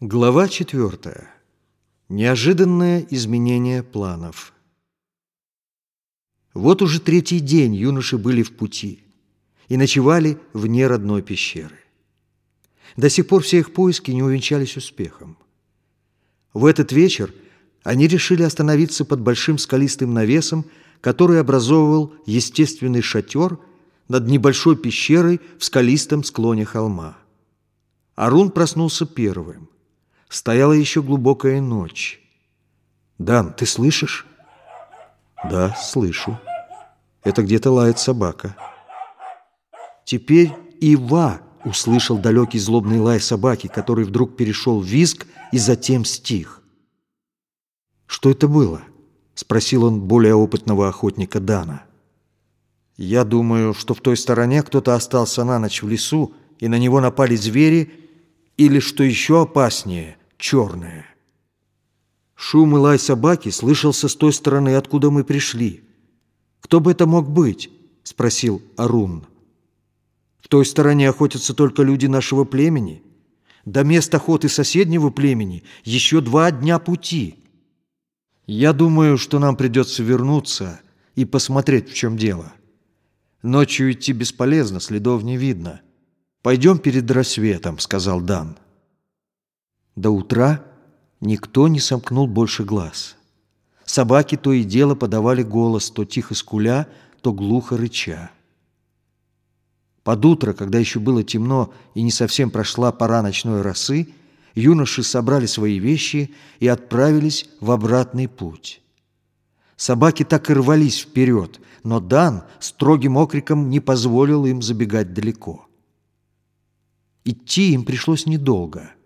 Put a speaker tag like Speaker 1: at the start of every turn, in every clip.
Speaker 1: Глава четвертая. Неожиданное изменение планов. Вот уже третий день юноши были в пути и ночевали вне родной пещеры. До сих пор все их поиски не увенчались успехом. В этот вечер они решили остановиться под большим скалистым навесом, который образовывал естественный шатер над небольшой пещерой в скалистом склоне холма. Арун проснулся первым. Стояла еще глубокая ночь. «Дан, ты слышишь?» «Да, слышу. Это где-то лает собака». Теперь Ива услышал далекий злобный лай собаки, который вдруг перешел в визг и затем стих. «Что это было?» — спросил он более опытного охотника Дана. «Я думаю, что в той стороне кто-то остался на ночь в лесу, и на него напали звери, или, что еще опаснее, черное. Шум и лай собаки слышался с той стороны, откуда мы пришли. «Кто бы это мог быть?» — спросил Арун. «В той стороне охотятся только люди нашего племени. До места охоты соседнего племени еще два дня пути. Я думаю, что нам придется вернуться и посмотреть, в чем дело. Ночью идти бесполезно, следов не видно. Пойдем перед рассветом», — сказал Дан. До утра никто не сомкнул больше глаз. Собаки то и дело подавали голос, то тихо скуля, то глухо рыча. Под утро, когда еще было темно и не совсем прошла пора ночной росы, юноши собрали свои вещи и отправились в обратный путь. Собаки так и рвались вперед, но Дан строгим окриком не позволил им забегать далеко. Идти им пришлось недолго –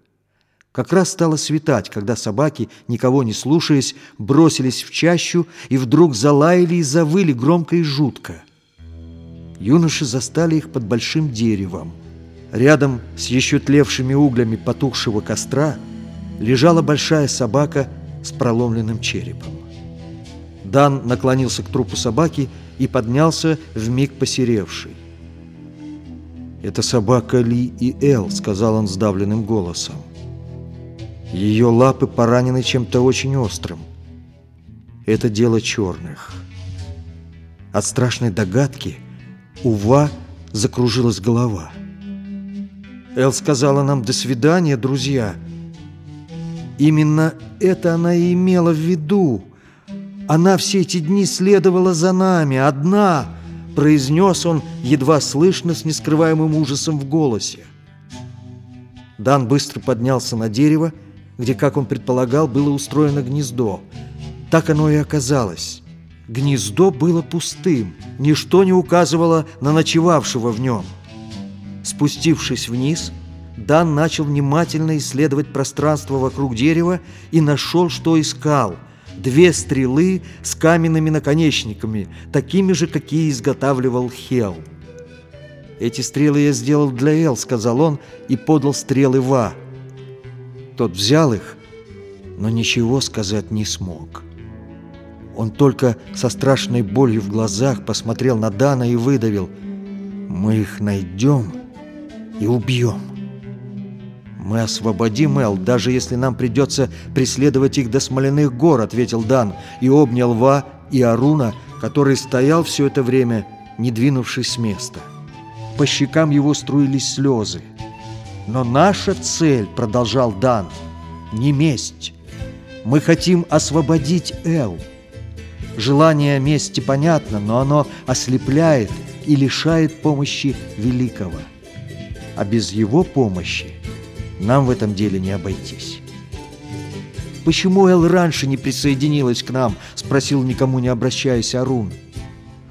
Speaker 1: как раз стало светать, когда собаки, никого не слушаясь, бросились в чащу и вдруг залаяли и завыли громко и жутко. Юноши застали их под большим деревом. Рядом с еще тлевшими углями потухшего костра лежала большая собака с проломленным черепом. Дан наклонился к трупу собаки и поднялся в миг посеревший. «Это собака Ли и Эл», — сказал он сдавленным голосом. Ее лапы поранены чем-то очень острым. Это дело черных. От страшной догадки у Ва закружилась голова. Эл сказала нам «до свидания, друзья». Именно это она и имела в виду. Она все эти дни следовала за нами, одна, произнес он едва слышно с нескрываемым ужасом в голосе. Дан быстро поднялся на дерево где, как он предполагал, было устроено гнездо. Так оно и оказалось. Гнездо было пустым, ничто не указывало на ночевавшего в нем. Спустившись вниз, Дан начал внимательно исследовать пространство вокруг дерева и нашел, что искал. Две стрелы с каменными наконечниками, такими же, какие изготавливал Хел. «Эти стрелы я сделал для Эл», — сказал он и подал стрелы Ва. Тот взял их, но ничего сказать не смог. Он только со страшной болью в глазах посмотрел на Дана и выдавил «Мы их найдем и убьем. Мы освободим Эл, даже если нам придется преследовать их до Смоляных гор», — ответил Дан и обнял Ва и Аруна, который стоял все это время, не двинувшись с места. По щекам его струились слезы. Но наша цель, продолжал Дан, не месть. Мы хотим освободить Эл. Желание мести понятно, но оно ослепляет и лишает помощи великого. А без его помощи нам в этом деле не обойтись. «Почему Эл раньше не присоединилась к нам?» – спросил никому не обращаясь Арун.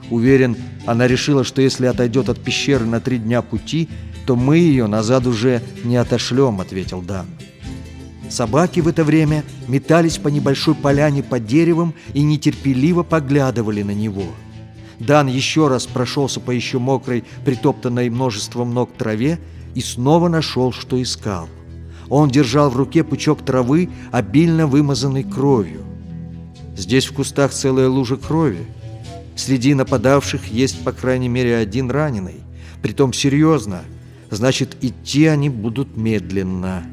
Speaker 1: Уверен, она решила, что если отойдет от пещеры на три дня пути – то мы ее назад уже не отошлем», — ответил Дан. Собаки в это время метались по небольшой поляне под деревом и нетерпеливо поглядывали на него. Дан еще раз прошелся по еще мокрой, притоптанной множеством ног траве и снова нашел, что искал. Он держал в руке пучок травы, обильно вымазанный кровью. Здесь в кустах целая лужа крови. Среди нападавших есть, по крайней мере, один раненый. Притом серьезно – значит, идти они будут медленно.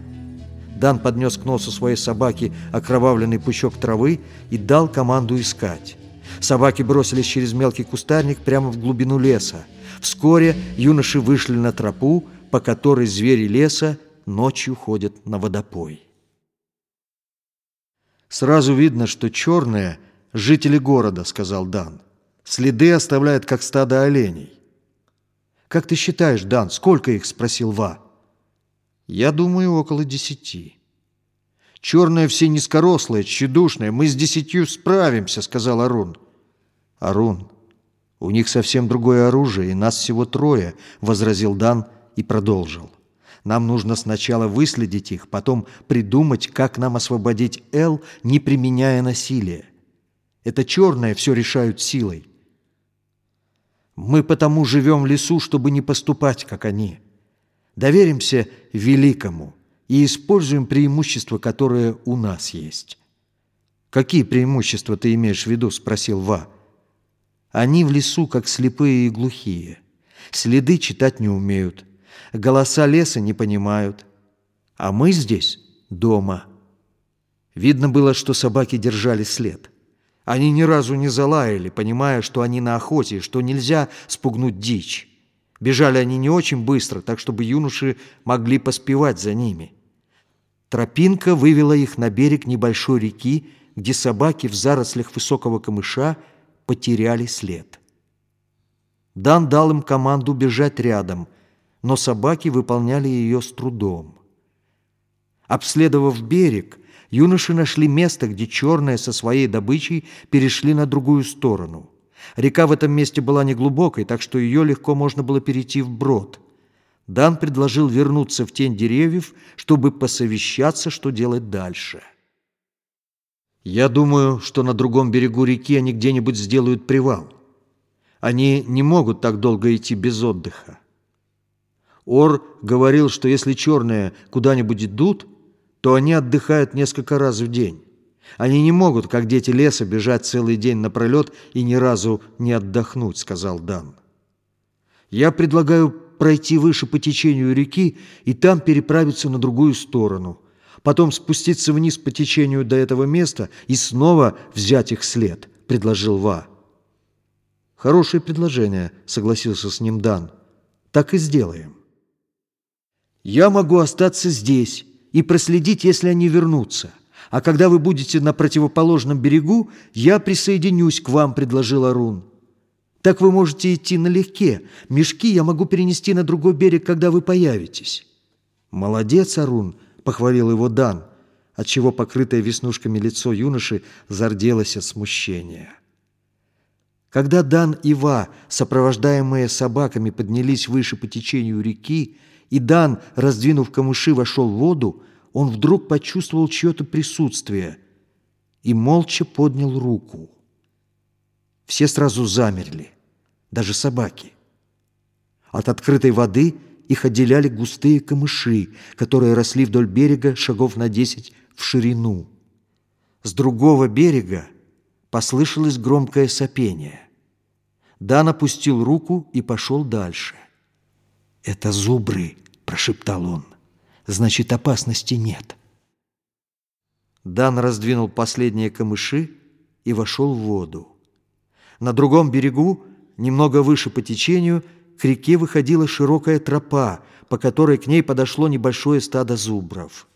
Speaker 1: Дан поднес к носу своей собаки окровавленный пучок травы и дал команду искать. Собаки бросились через мелкий кустарник прямо в глубину леса. Вскоре юноши вышли на тропу, по которой звери леса ночью ходят на водопой. «Сразу видно, что черные — жители города», — сказал Дан. «Следы оставляют, как стадо оленей». «Как ты считаешь, Дан, сколько их?» — спросил Ва. «Я думаю, около десяти». «Черные все низкорослые, тщедушные. Мы с десятью справимся», — сказал Арун. «Арун, у них совсем другое оружие, и нас всего трое», — возразил Дан и продолжил. «Нам нужно сначала выследить их, потом придумать, как нам освободить Эл, не применяя насилия. Это черное все решают силой. Мы потому живем в лесу, чтобы не поступать, как они. Доверимся великому и используем преимущества, которые у нас есть». «Какие преимущества ты имеешь в виду?» — спросил Ва. Они в лесу, как слепые и глухие. Следы читать не умеют, голоса леса не понимают. А мы здесь дома. Видно было, что собаки держали след. Они ни разу не залаяли, понимая, что они на охоте, что нельзя спугнуть дичь. Бежали они не очень быстро, так чтобы юноши могли поспевать за ними. Тропинка вывела их на берег небольшой реки, где собаки в зарослях высокого камыша – потеряли след. Дан дал им команду бежать рядом, но собаки выполняли ее с трудом. Обследовав берег, юноши нашли место, где черные со своей добычей перешли на другую сторону. Река в этом месте была неглубокой, так что ее легко можно было перейти вброд. Дан предложил вернуться в тень деревьев, чтобы посовещаться, что делать дальше. Я думаю, что на другом берегу реки они где-нибудь сделают привал. Они не могут так долго идти без отдыха. Ор говорил, что если черные куда-нибудь идут, то они отдыхают несколько раз в день. Они не могут, как дети леса, бежать целый день напролет и ни разу не отдохнуть, сказал Дан. Я предлагаю пройти выше по течению реки и там переправиться на другую сторону – потом спуститься вниз по течению до этого места и снова взять их след», — предложил Ва. «Хорошее предложение», — согласился с ним Дан. «Так и сделаем». «Я могу остаться здесь и проследить, если они вернутся. А когда вы будете на противоположном берегу, я присоединюсь к вам», — предложил Арун. «Так вы можете идти налегке. Мешки я могу перенести на другой берег, когда вы появитесь». «Молодец, Арун», похвалил его Дан, отчего покрытое веснушками лицо юноши зарделось от смущения. Когда Дан и Ва, сопровождаемые собаками, поднялись выше по течению реки, и Дан, раздвинув камыши, вошел в воду, он вдруг почувствовал чье-то присутствие и молча поднял руку. Все сразу замерли, даже собаки. От открытой воды – их отделяли густые камыши, которые росли вдоль берега шагов на десять в ширину. С другого берега послышалось громкое сопение. Дан опустил руку и пошел дальше. «Это зубры», — прошептал он. «Значит, опасности нет». Дан раздвинул последние камыши и вошел в воду. На другом берегу, немного выше по течению, — к реке выходила широкая тропа, по которой к ней подошло небольшое стадо зубров.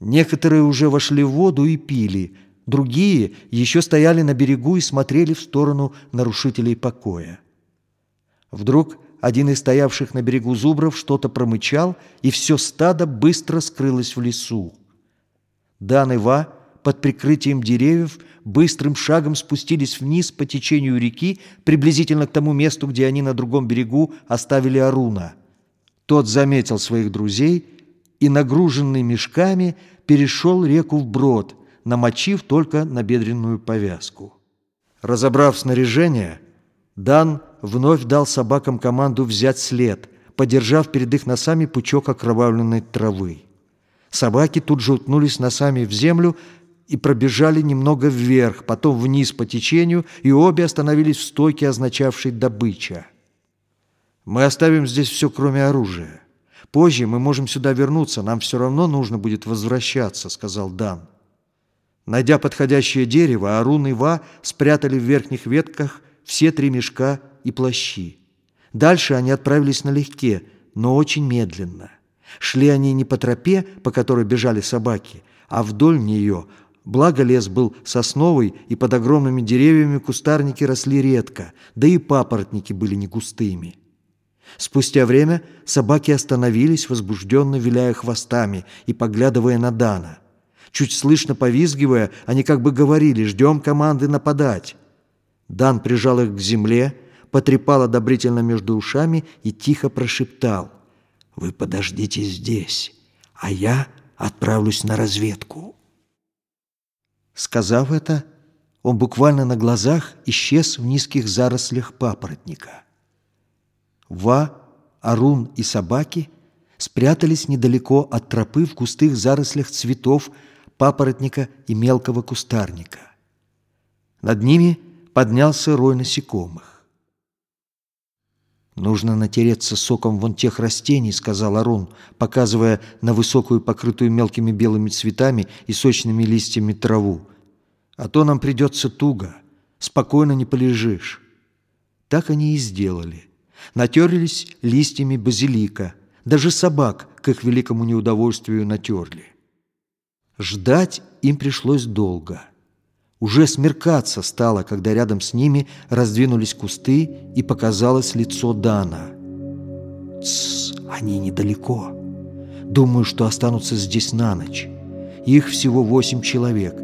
Speaker 1: Некоторые уже вошли в воду и пили, другие еще стояли на берегу и смотрели в сторону нарушителей покоя. Вдруг один из стоявших на берегу зубров что-то промычал, и все стадо быстро скрылось в лесу. Дан и Ва под прикрытием деревьев быстрым шагом спустились вниз по течению реки, приблизительно к тому месту, где они на другом берегу оставили Аруна. Тот заметил своих друзей и, нагруженный мешками, перешел реку вброд, намочив только набедренную повязку. Разобрав снаряжение, Дан вновь дал собакам команду взять след, подержав перед их носами пучок окровавленной травы. Собаки тут же утнулись носами в землю, и пробежали немного вверх, потом вниз по течению, и обе остановились в стойке, означавшей «добыча». «Мы оставим здесь все, кроме оружия. Позже мы можем сюда вернуться, нам все равно нужно будет возвращаться», — сказал Дан. Найдя подходящее дерево, Арун и Ва спрятали в верхних ветках все три мешка и плащи. Дальше они отправились налегке, но очень медленно. Шли они не по тропе, по которой бежали собаки, а вдоль нее. Благо лес был сосновый, и под огромными деревьями кустарники росли редко, да и папоротники были не густыми. Спустя время собаки остановились, возбужденно виляя хвостами и поглядывая на Дана. Чуть слышно повизгивая, они как бы говорили «Ждем команды нападать». Дан прижал их к земле, потрепал одобрительно между ушами и тихо прошептал «Вы подождите здесь, а я отправлюсь на разведку». Сказав это, он буквально на глазах исчез в низких зарослях папоротника. Ва, Арун и собаки спрятались недалеко от тропы в густых зарослях цветов, папоротника и мелкого кустарника. Над ними поднялся рой насекомых. «Нужно натереться соком вон тех растений», — сказал Арун, показывая на высокую, покрытую мелкими белыми цветами и сочными листьями траву. «А то нам придется туго, спокойно не полежишь». Так они и сделали натерлись листьями базилика. Даже собак, к их великому неудовольствию, натерли. Ждать им пришлось долго. Уже смеркаться стало, когда рядом с ними раздвинулись кусты и показалось лицо Дана. «Тссс, они недалеко. Думаю, что останутся здесь на ночь. Их всего восемь человек.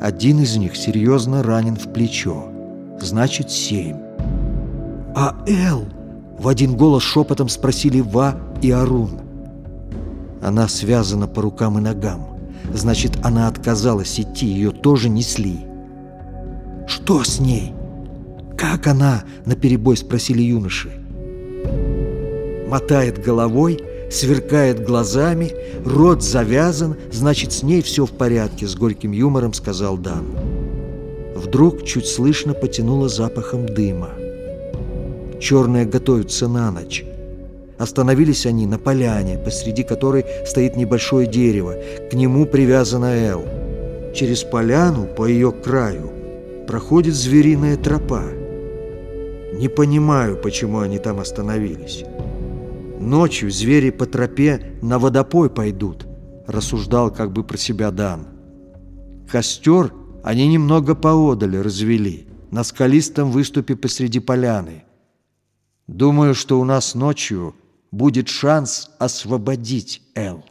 Speaker 1: Один из них серьезно ранен в плечо. Значит, семь. А Эл...» В один голос шепотом спросили Ва и Арун. Она связана по рукам и ногам. Значит, она отказалась идти, ее тоже несли. «Что с ней?» «Как она?» — наперебой спросили юноши. Мотает головой, сверкает глазами, рот завязан, значит, с ней все в порядке, с горьким юмором сказал Дан. Вдруг чуть слышно потянуло запахом дыма черные готовятся на ночь. Остановились они на поляне, посреди которой стоит небольшое дерево. К нему привязана Эл. Через поляну, по ее краю, проходит звериная тропа. Не понимаю, почему они там остановились. Ночью звери по тропе на водопой пойдут, рассуждал как бы про себя Дан. Костер они немного поодали развели, на скалистом выступе посреди поляны – Думаю, что у нас ночью будет шанс освободить Эл.